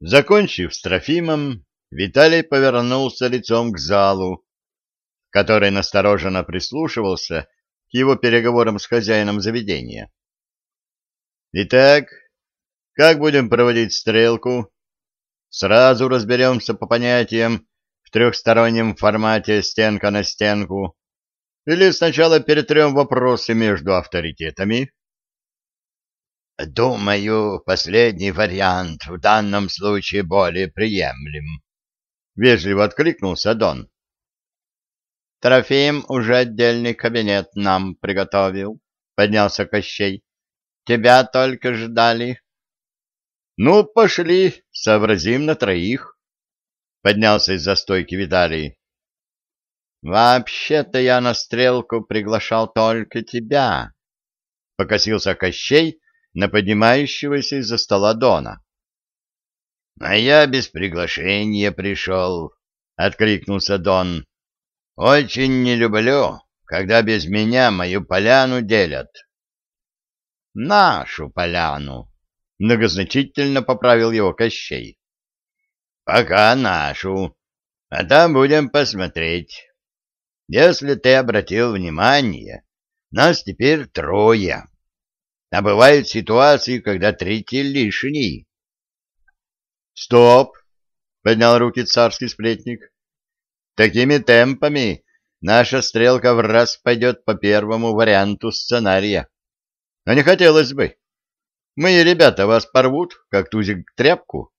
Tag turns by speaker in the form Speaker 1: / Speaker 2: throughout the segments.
Speaker 1: Закончив с Трофимом, Виталий повернулся лицом к залу, который настороженно прислушивался к его переговорам с хозяином заведения. «Итак, как будем проводить стрелку? Сразу разберемся по понятиям в трехстороннем формате стенка на стенку, или сначала перетрем вопросы между авторитетами?»
Speaker 2: Думаю, последний вариант в данном случае более приемлем. Вежливо откликнулся Дон.
Speaker 1: Трофим уже отдельный кабинет нам приготовил, поднялся Кощей. Тебя только ждали. Ну, пошли, сообразим на троих. Поднялся из-за стойки Виталий. Вообще-то я на стрелку приглашал только тебя. Покосился Кощей, на поднимающегося из-за стола Дона.
Speaker 2: — А я без приглашения пришел, — откликнулся Дон. — Очень не люблю, когда без меня мою поляну делят.
Speaker 1: — Нашу поляну, — многозначительно поправил его Кощей.
Speaker 2: — Пока нашу, а там будем посмотреть. Если ты обратил внимание, нас теперь трое. А бывают ситуации, когда третий лишний.
Speaker 1: «Стоп!» — поднял руки царский сплетник. «Такими темпами наша стрелка в раз пойдет по первому варианту сценария. Но не хотелось бы. Мои ребята вас порвут, как тузик тряпку.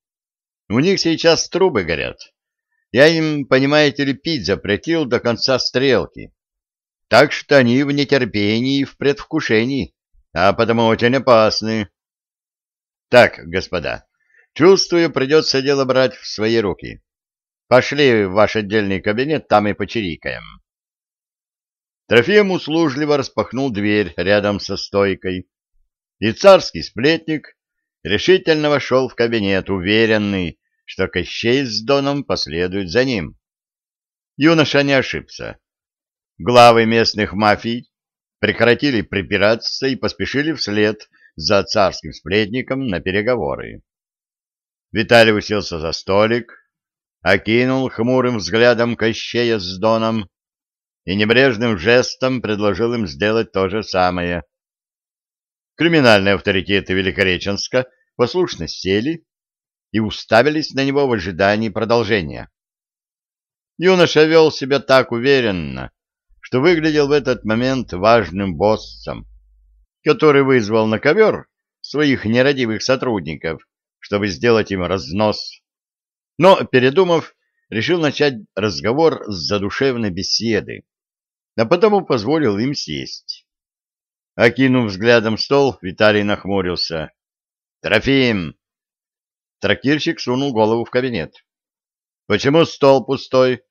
Speaker 1: У них сейчас трубы горят. Я им, понимаете ли, пить запретил до конца стрелки. Так что они в нетерпении и в предвкушении а потому очень опасны. Так, господа, чувствую, придется дело брать в свои руки. Пошли в ваш отдельный кабинет, там и почирикаем. Трофим услужливо распахнул дверь рядом со стойкой, и царский сплетник решительно вошел в кабинет, уверенный, что Кощей с Доном последуют за ним. Юноша не ошибся. Главы местных мафий прекратили припираться и поспешили вслед за царским сплетником на переговоры. Виталий уселся за столик, окинул хмурым взглядом Кощея с Доном и небрежным жестом предложил им сделать то же самое. Криминальные авторитеты Великореченска послушно сели и уставились на него в ожидании продолжения. Юноша вел себя так уверенно, что выглядел в этот момент важным боссом, который вызвал на ковер своих нерадивых сотрудников, чтобы сделать им разнос. Но, передумав, решил начать разговор с задушевной беседы, а потому позволил им сесть. Окинув взглядом стол, Виталий нахмурился. «Трофим!» Трактирщик сунул голову в кабинет. «Почему стол пустой?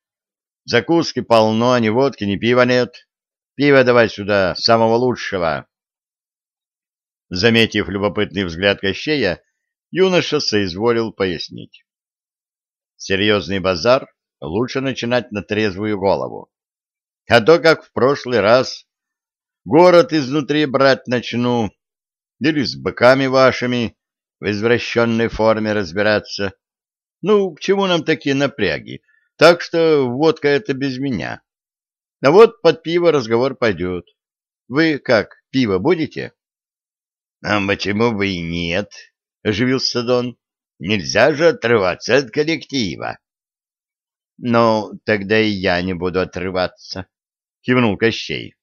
Speaker 1: Закуски полно, ни водки, ни пива нет. Пиво давай сюда, самого лучшего. Заметив любопытный взгляд Кощея, юноша соизволил пояснить. Серьезный базар лучше начинать на трезвую голову. А то, как в прошлый раз, город изнутри брать начну, или с быками вашими в извращенной форме разбираться. Ну, к чему нам такие напряги? Так что водка это без меня. А вот под пиво разговор пойдет. Вы как, пиво будете?
Speaker 2: — А почему бы и нет? — оживился Дон. — Нельзя же отрываться от коллектива.
Speaker 1: — Ну, тогда и я не буду отрываться, — кивнул Кощей.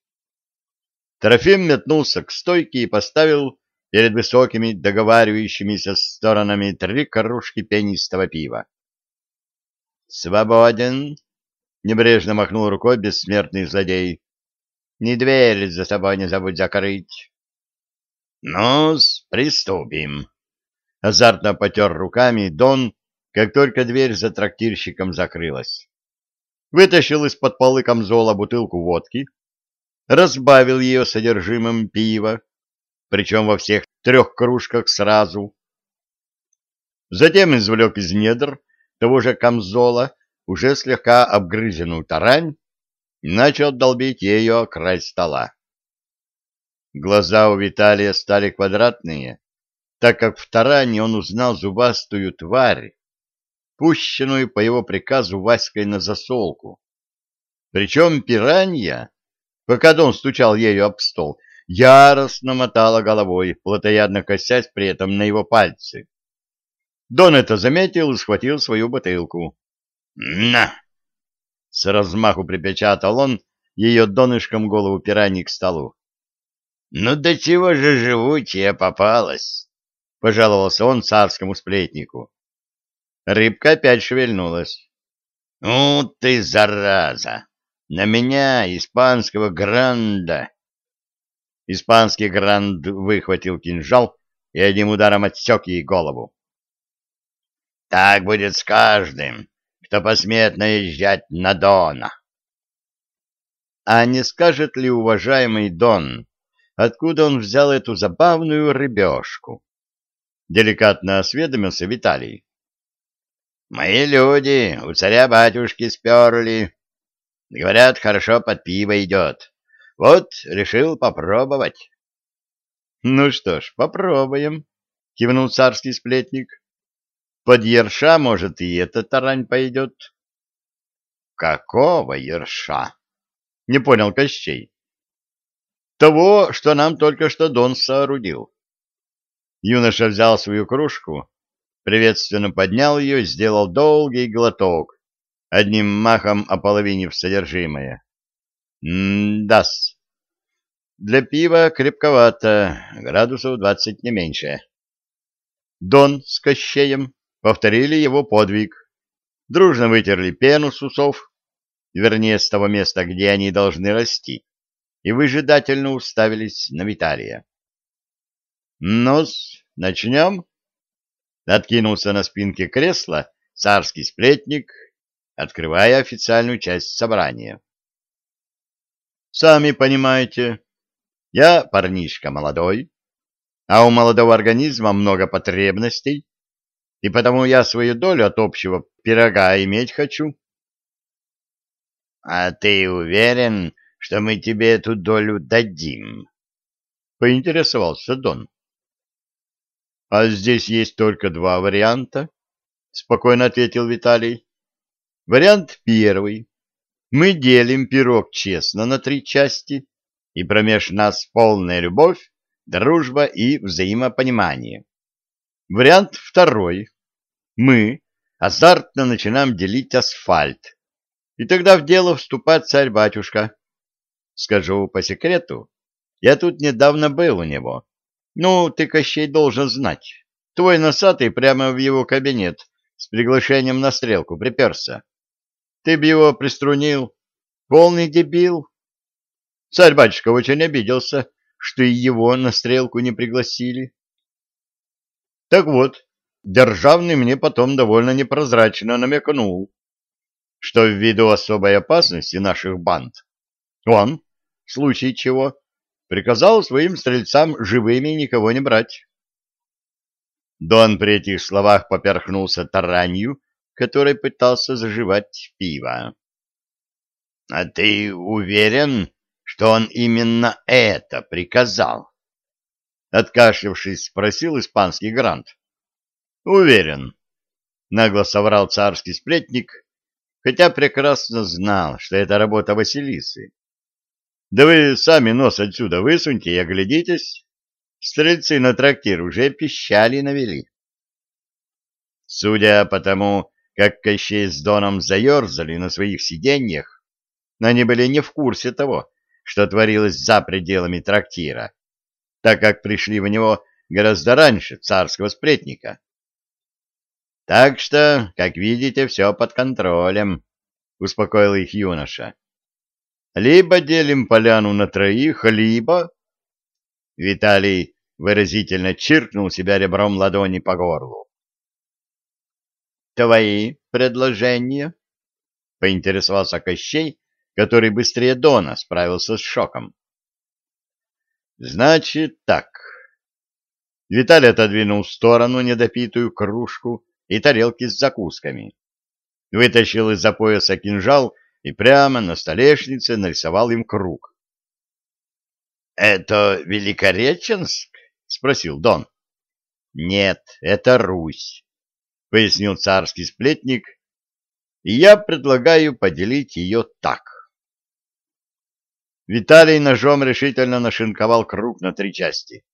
Speaker 1: Трофим метнулся к стойке и поставил перед высокими договаривающимися сторонами три кружки пенистого пива. «Свободен!» — небрежно махнул рукой бессмертный злодей. «Ни дверь за собой не забудь закрыть!»
Speaker 2: «Ну-с, приступим!»
Speaker 1: Азартно потер руками Дон, как только дверь за трактирщиком закрылась. Вытащил из-под полы камзола бутылку водки, разбавил ее содержимым пива, причем во всех трех кружках сразу. Затем извлек из недр того же камзола, уже слегка обгрызенную тарань, начал долбить ее край стола. Глаза у Виталия стали квадратные, так как в таране он узнал зубастую тварь, пущенную по его приказу Васькой на засолку. Причем пиранья, пока Дон стучал ею об стол, яростно мотала головой, плотоядно косясь при этом на его пальцы. Дон это заметил и схватил свою бутылку. «На!» — с размаху припечатал он ее донышком голову пираньи к столу. «Ну до чего же живучая попалась?» — пожаловался он царскому сплетнику. Рыбка опять шевельнулась. «Ну ты, зараза! На меня, испанского гранда!» Испанский гранд выхватил кинжал и одним ударом отсек ей голову. «Так будет с каждым, кто посмеет наезжать на Дона!» А не скажет ли уважаемый Дон, откуда он взял эту забавную рыбешку? Деликатно осведомился Виталий. Мои люди у царя-батюшки сперли. Говорят, хорошо под пиво идет. Вот, решил попробовать. — Ну что ж, попробуем, — кивнул царский сплетник. — Под ерша, может, и эта тарань пойдет. — Какого ерша? — не понял Кощей. — Того, что нам только что Дон соорудил. Юноша взял свою кружку приветственно поднял ее и сделал долгий глоток, одним махом ополовинив содержимое. «М-дас. Для пива крепковато, градусов двадцать не меньше». Дон с Кощеем повторили его подвиг. Дружно вытерли пену с усов, вернее, с того места, где они должны расти, и выжидательно уставились на Виталия. «Ну-с, начнем?» откинулся на спинке кресла царский сплетник, открывая официальную часть собрания. Сами понимаете, я парнишка молодой, а у молодого организма много потребностей, и потому я свою долю от общего пирога иметь хочу. — А ты уверен, что мы тебе эту долю дадим? — поинтересовался Дон. — А здесь есть только два варианта, — спокойно ответил Виталий. — Вариант первый. Мы делим пирог честно на три части, и промеж нас полная любовь, дружба и взаимопонимание. Вариант второй. Мы азартно начинаем делить асфальт, и тогда в дело вступает царь-батюшка. Скажу по секрету, я тут недавно был у него ну, ты, Кощей, должен знать. Твой носатый прямо в его кабинет с приглашением на стрелку приперся. Ты б его приструнил. Полный дебил. Царь-батюшка очень обиделся, что и его на стрелку не пригласили. Так вот, Державный мне потом довольно непрозрачно намекнул, что ввиду особой опасности наших банд он, в случае чего, приказал своим стрельцам живыми никого не брать. Дон при этих словах поперхнулся таранью, которой пытался заживать пиво. — А ты уверен, что он именно это приказал? Откашлявшись, спросил испанский грант. — Уверен, — нагло соврал царский сплетник, хотя прекрасно знал, что это работа Василисы. Да вы сами нос отсюда высуньте и оглядитесь. Стрельцы на трактир уже пищали навели. Судя по тому, как Кощей с Доном заерзали на своих сиденьях, они были не в курсе того, что творилось за пределами трактира, так как пришли в него гораздо раньше царского сплетника. Так что, как видите, все под контролем, — успокоил их юноша. Либо делим поляну на троих, либо... Виталий выразительно чиркнул себя ребром ладони по горлу. «Твои предложения?» — поинтересовался Кощей, который быстрее Дона справился с шоком. «Значит так». Виталий отодвинул в сторону недопитую кружку и тарелки с закусками. Вытащил из-за пояса кинжал и прямо на столешнице нарисовал им круг. — Это Великореченск? — спросил Дон. — Нет, это Русь. — пояснил царский сплетник, — и я предлагаю поделить ее так. Виталий ножом решительно нашинковал круг на три части.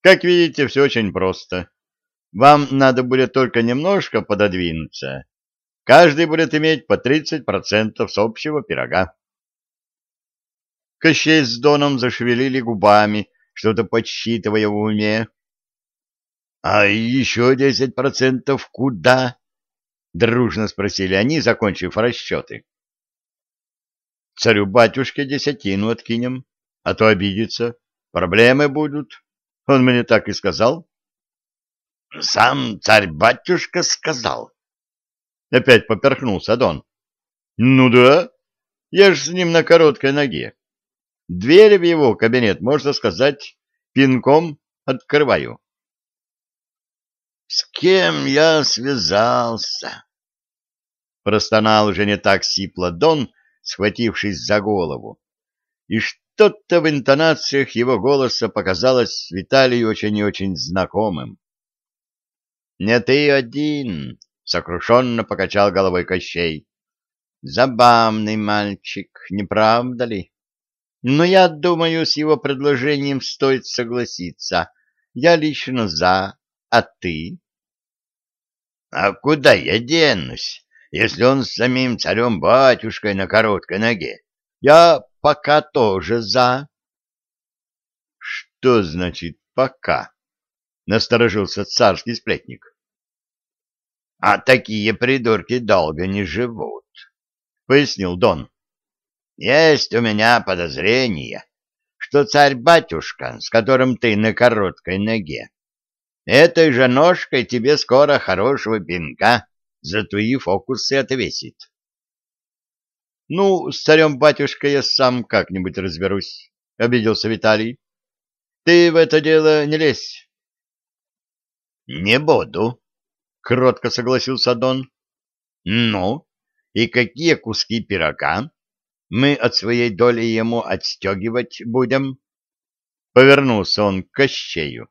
Speaker 1: Как видите, все очень просто. Вам надо будет только немножко пододвинуться. Каждый будет иметь по 30% с общего пирога. Кощей с Доном зашевелили губами, что-то подсчитывая в уме. — А еще десять процентов куда? — дружно спросили они, закончив расчеты. — Царю-батюшке десятину откинем, а то обидится. Проблемы будут. Он мне так и сказал. — Сам царь-батюшка сказал. Опять поперхнулся Дон. — Ну да, я ж с ним на короткой ноге. Дверь в его кабинет, можно сказать, пинком открываю. «С кем я связался?» Простонал уже не так сипло Дон, схватившись за голову. И что-то в интонациях его голоса показалось Виталию очень и очень знакомым. «Не ты один!» — сокрушенно покачал головой Кощей. «Забавный мальчик, не правда ли?» Но я думаю, с его предложением стоит согласиться. Я лично за, а ты? — А куда я денусь, если он с самим царем-батюшкой на короткой ноге? Я пока тоже за. — Что значит «пока»? — насторожился царский сплетник. — А такие придурки долго не живут, — пояснил Дон. Есть у меня подозрение, что царь-батюшка, с которым ты на короткой ноге, этой же ножкой тебе скоро хорошего пинка за твои фокусы отвесит. — Ну, с царем-батюшкой я сам как-нибудь разберусь, — обиделся Виталий. — Ты в это дело не лезь. — Не буду, — кротко согласился Дон. — Ну, и какие куски пирога мы от своей доли ему отстегивать будем? Повернулся он к Кощею.